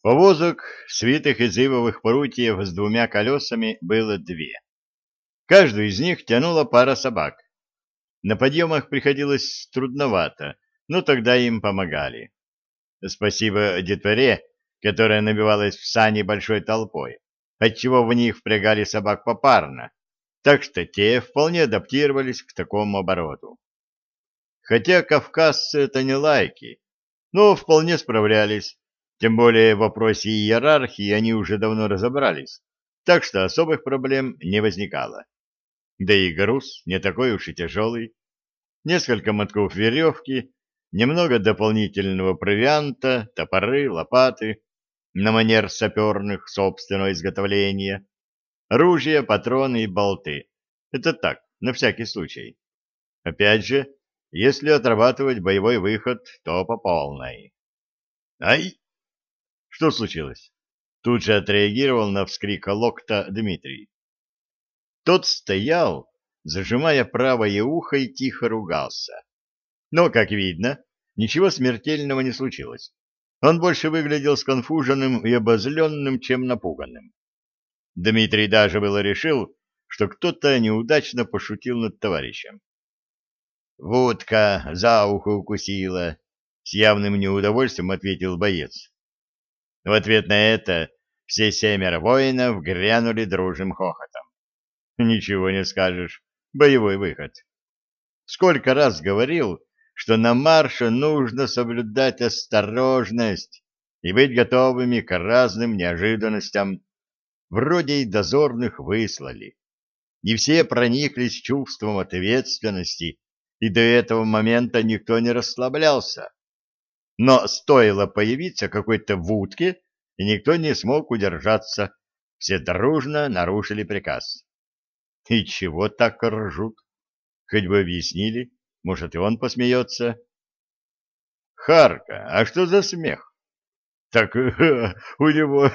Повозок, свитых из ивовых прутьев с двумя колесами, было две. Каждую из них тянула пара собак. На подъемах приходилось трудновато, но тогда им помогали. Спасибо детворе, которая набивалась в сани большой толпой, отчего в них впрягали собак попарно, так что те вполне адаптировались к такому обороту. Хотя кавказцы это не лайки, но вполне справлялись, тем более в вопросе иерархии они уже давно разобрались, так что особых проблем не возникало. Да и груз не такой уж и тяжелый. Несколько мотков веревки, немного дополнительного провианта, топоры, лопаты, на манер саперных собственного изготовления, ружья, патроны и болты. Это так, на всякий случай. Опять же, если отрабатывать боевой выход, то по полной. «Ай!» Что случилось? Тут же отреагировал на вскрик Локта Дмитрий. Тот стоял, зажимая правое ухо и тихо ругался. Но, как видно, ничего смертельного не случилось. Он больше выглядел сконфуженным и обозленным, чем напуганным. Дмитрий даже было решил, что кто-то неудачно пошутил над товарищем. «Водка за ухо укусила», — с явным неудовольствием ответил боец. В ответ на это все семеро воинов грянули дружным хохотом. Ничего не скажешь, боевой выход. Сколько раз говорил, что на марше нужно соблюдать осторожность и быть готовыми к разным неожиданностям. Вроде и дозорных выслали. И все прониклись чувством ответственности, и до этого момента никто не расслаблялся. Но стоило появиться какой-то вудке, и никто не смог удержаться. Все дружно нарушили приказ. И чего так ржут? Хоть бы объяснили, может, и он посмеется. Харка, а что за смех? Так у него,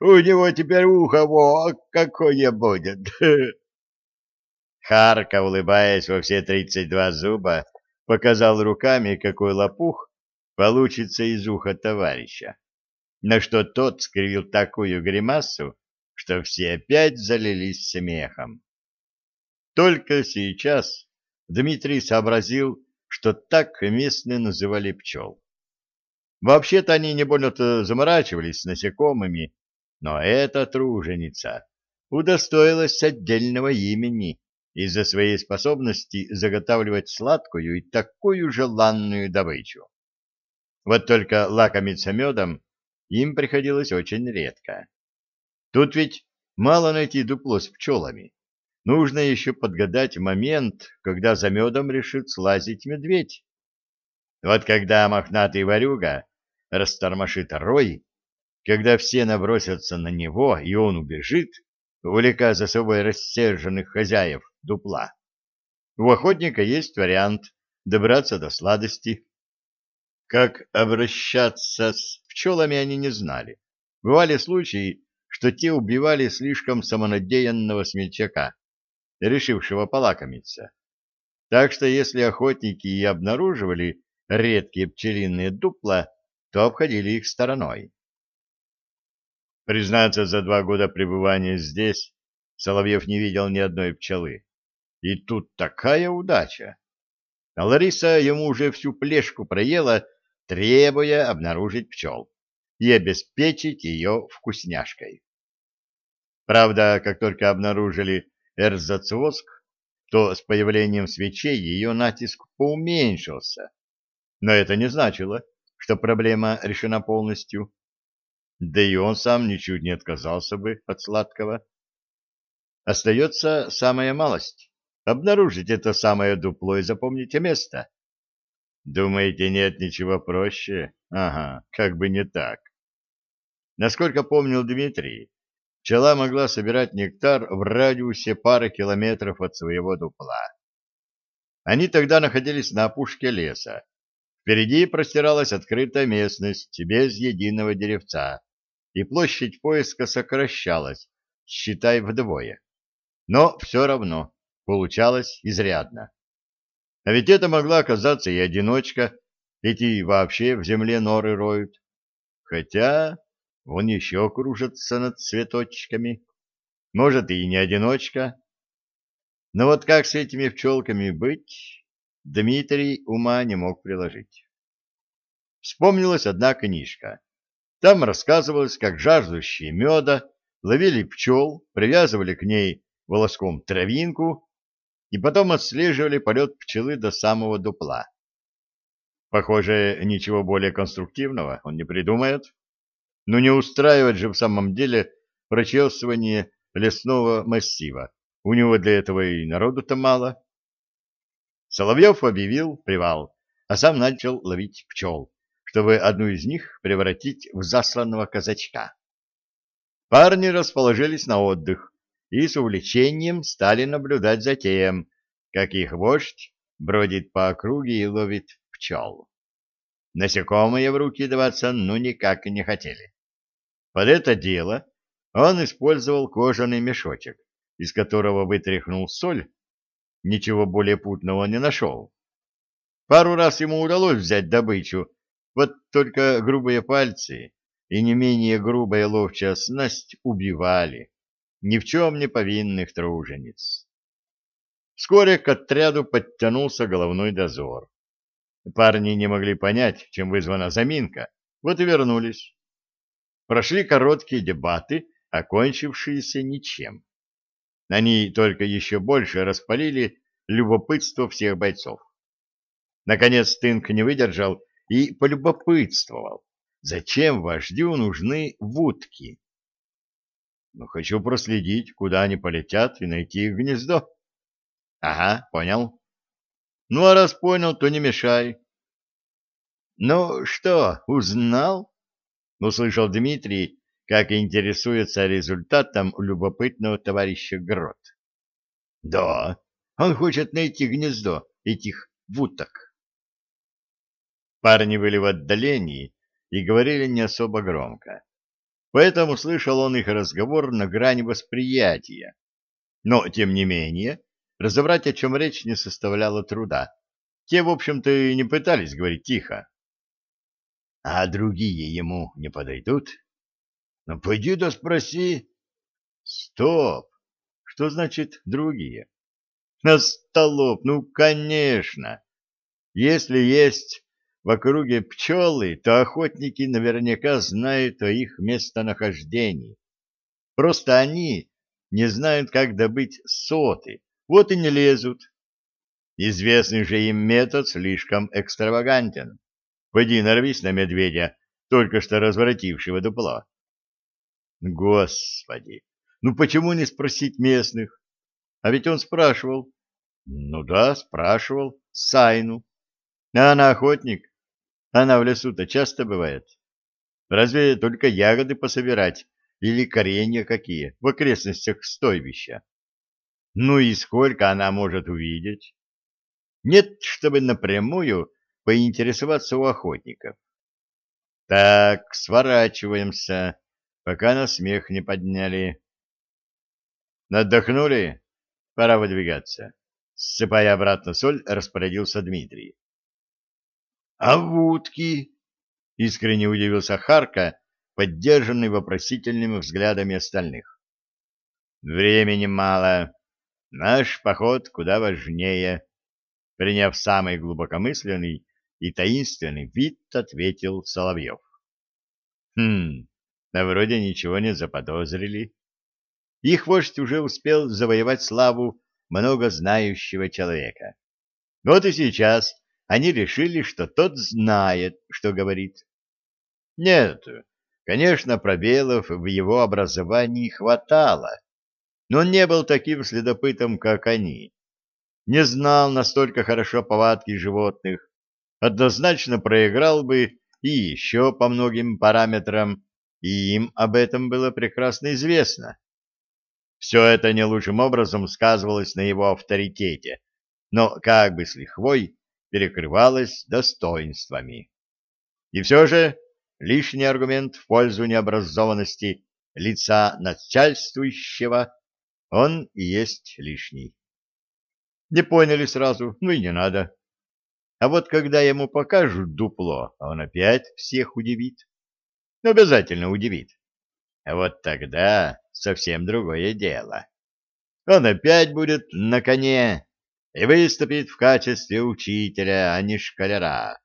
у него теперь ухо во какое будет. Харка, улыбаясь во все тридцать два зуба, показал руками, какой лопух получится из уха товарища, на что тот скривил такую гримасу, что все опять залились смехом. Только сейчас Дмитрий сообразил, что так местные называли пчел. Вообще-то они не больно-то заморачивались с насекомыми, но эта труженица удостоилась отдельного имени из-за своей способности заготавливать сладкую и такую желанную добычу. Вот только лакомиться медом им приходилось очень редко. Тут ведь мало найти дупло с пчелами. Нужно еще подгадать момент, когда за медом решит слазить медведь. Вот когда мохнатый ворюга растормошит рой, когда все набросятся на него, и он убежит, увлекая за собой рассерженных хозяев дупла. У охотника есть вариант добраться до сладости, как обращаться с пчелами они не знали. Бывали случаи, что те убивали слишком самонадеянного смельчака, решившего полакомиться. Так что если охотники и обнаруживали редкие пчелиные дупла, то обходили их стороной. Признаться, за два года пребывания здесь Соловьев не видел ни одной пчелы. И тут такая удача! А Лариса ему уже всю плешку проела, требуя обнаружить пчел и обеспечить ее вкусняшкой. Правда, как только обнаружили эрзацвоск, то с появлением свечей ее натиск поуменьшился. Но это не значило, что проблема решена полностью. Да и он сам ничуть не отказался бы от сладкого. Остается самая малость — обнаружить это самое дупло и запомните место. Думаете, нет ничего проще? Ага, как бы не так. Насколько помнил Дмитрий, пчела могла собирать нектар в радиусе пары километров от своего дупла. Они тогда находились на опушке леса. Впереди простиралась открытая местность без единого деревца, и площадь поиска сокращалась, считай вдвое. Но все равно получалось изрядно. А ведь это могла оказаться и одиночка, эти вообще в земле норы роют. Хотя вон еще кружатся над цветочками. Может, и не одиночка. Но вот как с этими пчелками быть, Дмитрий ума не мог приложить. Вспомнилась одна книжка. Там рассказывалось, как жаждущие меда ловили пчел, привязывали к ней волоском травинку и потом отслеживали полет пчелы до самого дупла. Похоже, ничего более конструктивного он не придумает. Но не устраивать же в самом деле прочесывание лесного массива. У него для этого и народу-то мало. Соловьев объявил привал, а сам начал ловить пчел, чтобы одну из них превратить в засланного казачка. Парни расположились на отдых и с увлечением стали наблюдать за тем, как их вождь бродит по округе и ловит пчел. Насекомые в руки даваться ну никак не хотели. Под это дело он использовал кожаный мешочек, из которого вытряхнул соль, ничего более путного не нашел. Пару раз ему удалось взять добычу, вот только грубые пальцы и не менее грубая ловчая снасть убивали ни в чем не повинных тружениц. Вскоре к отряду подтянулся головной дозор. Парни не могли понять, чем вызвана заминка, вот и вернулись. Прошли короткие дебаты, окончившиеся ничем. Они только еще больше распалили любопытство всех бойцов. Наконец Тынк не выдержал и полюбопытствовал, зачем вождю нужны вудки. Ну, хочу проследить, куда они полетят, и найти их гнездо. Ага, понял. Ну, а раз понял, то не мешай. Ну что, узнал? Услышал Дмитрий, как интересуется результатом любопытного товарища Грот. Да, он хочет найти гнездо этих вуток. Парни были в отдалении и говорили не особо громко. Поэтому слышал он их разговор на грани восприятия. Но, тем не менее, Разобрать, о чем речь, не составляло труда. Те, в общем-то, и не пытались говорить тихо. — А другие ему не подойдут? — Ну, пойди да спроси. — Стоп! Что значит «другие»? — На столоп, ну, конечно! Если есть в округе пчелы, то охотники наверняка знают о их местонахождении. Просто они не знают, как добыть соты, вот и не лезут. Известный же им метод слишком экстравагантен. Пойди нарвись на медведя, только что разворотившего дупло. Господи, ну почему не спросить местных? А ведь он спрашивал. Ну да, спрашивал. Сайну. А она охотник. Она в лесу-то часто бывает. Разве только ягоды пособирать или коренья какие в окрестностях стойбища? Ну и сколько она может увидеть? Нет, чтобы напрямую поинтересоваться у охотников. Так, сворачиваемся, пока на смех не подняли. Отдохнули? Пора выдвигаться. Ссыпая обратно соль, распорядился Дмитрий. — А вудки? — искренне удивился Харка, поддержанный вопросительными взглядами остальных. — Времени мало. Наш поход куда важнее. Приняв самый глубокомысленный и таинственный вид, ответил Соловьев. Хм, да вроде ничего не заподозрили. Их вождь уже успел завоевать славу многознающего человека. Вот и сейчас они решили, что тот знает, что говорит. Нет, конечно, пробелов в его образовании хватало, но он не был таким следопытом, как они. Не знал настолько хорошо повадки животных, однозначно проиграл бы и еще по многим параметрам, и им об этом было прекрасно известно. Все это не лучшим образом сказывалось на его авторитете, но как бы с лихвой перекрывалось достоинствами. И все же лишний аргумент в пользу необразованности лица начальствующего он и есть лишний. Не поняли сразу, ну и не надо. А вот когда ему покажут дупло, он опять всех удивит. обязательно удивит. А вот тогда совсем другое дело. Он опять будет на коне и выступит в качестве учителя, а не школяра.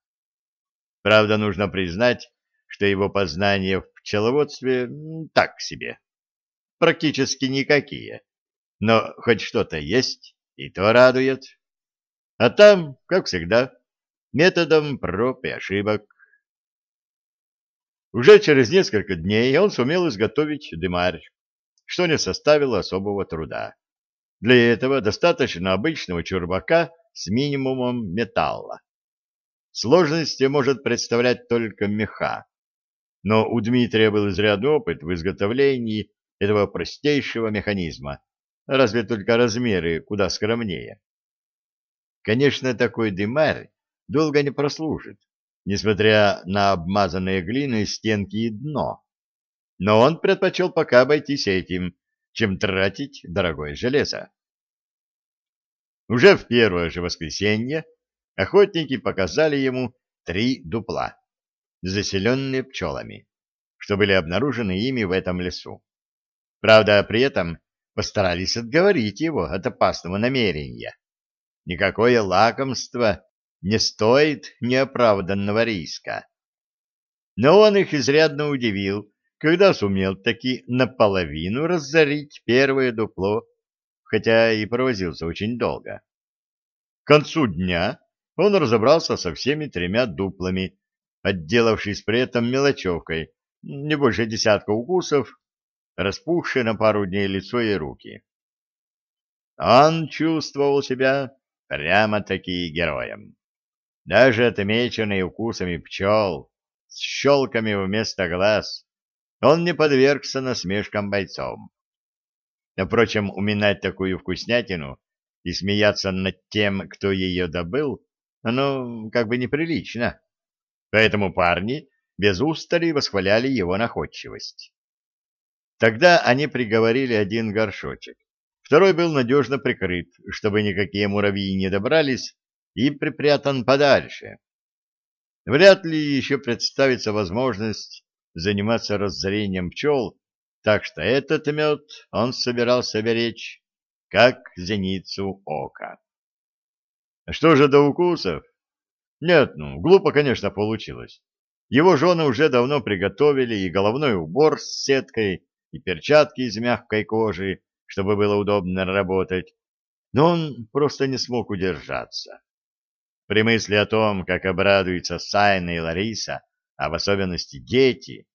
Правда, нужно признать, что его познания в пчеловодстве так себе, практически никакие. Но хоть что-то есть, и то радует. А там, как всегда, методом проб и ошибок. Уже через несколько дней он сумел изготовить дымарь, что не составило особого труда. Для этого достаточно обычного чурбака с минимумом металла. Сложности может представлять только меха. Но у Дмитрия был изрядный опыт в изготовлении этого простейшего механизма, разве только размеры куда скромнее. Конечно, такой дымарь долго не прослужит, несмотря на обмазанные глиной стенки и дно. Но он предпочел пока обойтись этим, чем тратить дорогое железо. Уже в первое же воскресенье охотники показали ему три дупла, заселенные пчелами, что были обнаружены ими в этом лесу. Правда, при этом постарались отговорить его от опасного намерения. Никакое лакомство не стоит неоправданного риска. Но он их изрядно удивил, когда сумел таки наполовину разорить первое дупло, хотя и провозился очень долго. К концу дня он разобрался со всеми тремя дуплами, отделавшись при этом мелочевкой, не больше десятка укусов, распухшие на пару дней лицо и руки. Он чувствовал себя прямо-таки героем. Даже отмеченный укусами пчел, с щелками вместо глаз, он не подвергся насмешкам бойцом. Впрочем, уминать такую вкуснятину и смеяться над тем, кто ее добыл, оно как бы неприлично. Поэтому парни без устали восхваляли его находчивость. Тогда они приговорили один горшочек. Второй был надежно прикрыт, чтобы никакие муравьи не добрались и припрятан подальше. Вряд ли еще представится возможность заниматься разорением пчел, так что этот мед он собирался беречь, как зеницу ока. Что же до укусов? Нет, ну, глупо, конечно, получилось. Его жены уже давно приготовили и головной убор с сеткой, и перчатки из мягкой кожи, чтобы было удобно работать, но он просто не смог удержаться. При мысли о том, как обрадуются Сайна и Лариса, а в особенности дети,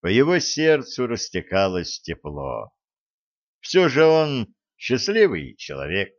по его сердцу растекалось тепло. Все же он счастливый человек.